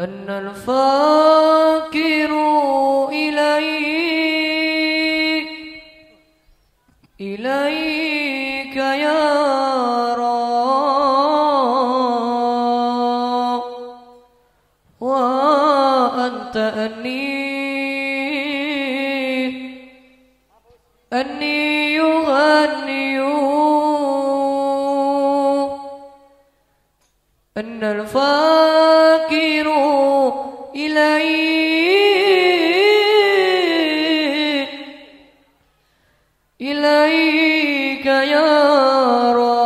أن الفاقر إليك إليك يا رب وأنت أن الفاكر إليه إليك يا رب.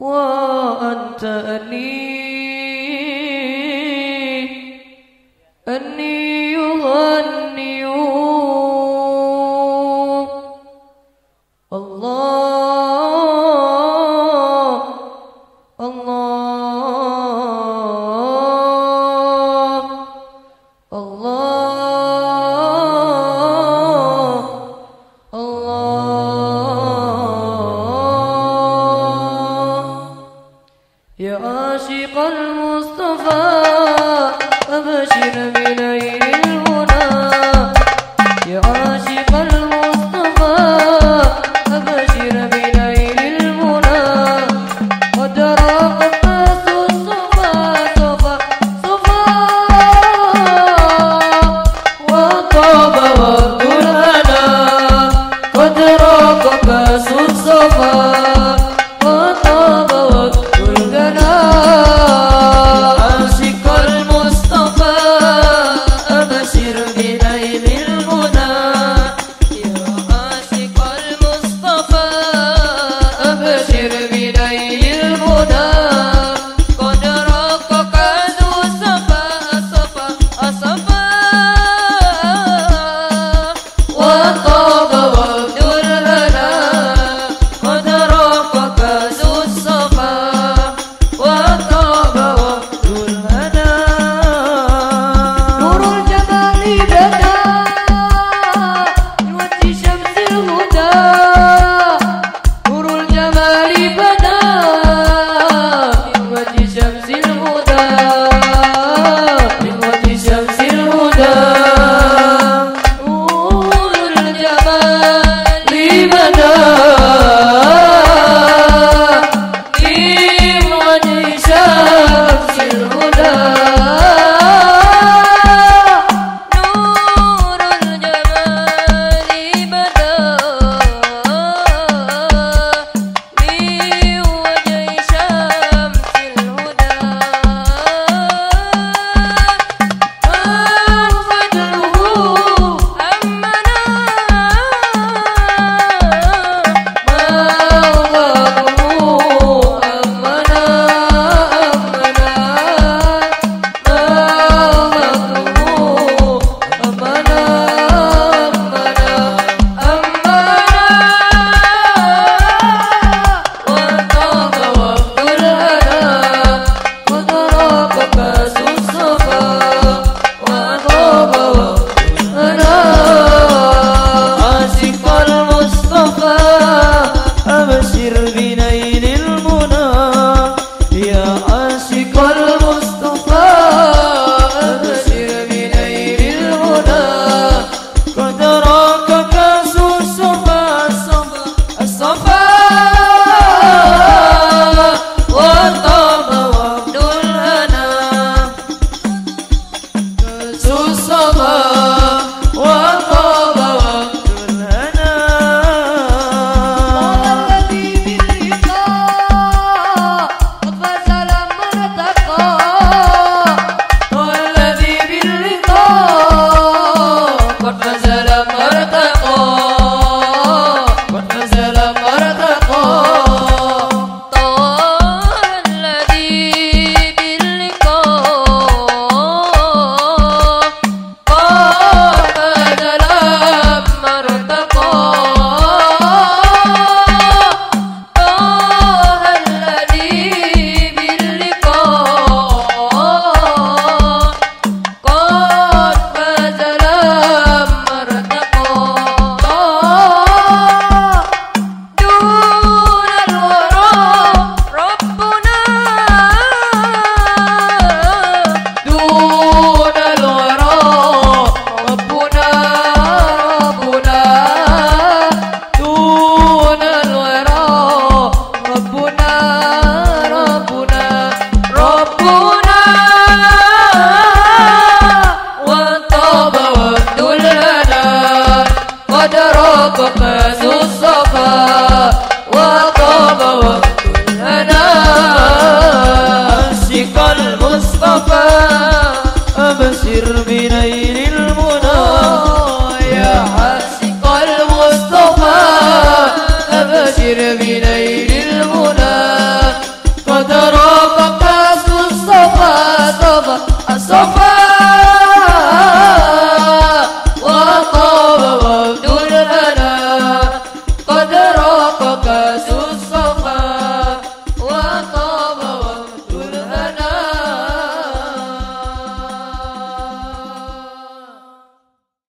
وأنت أليم Bye.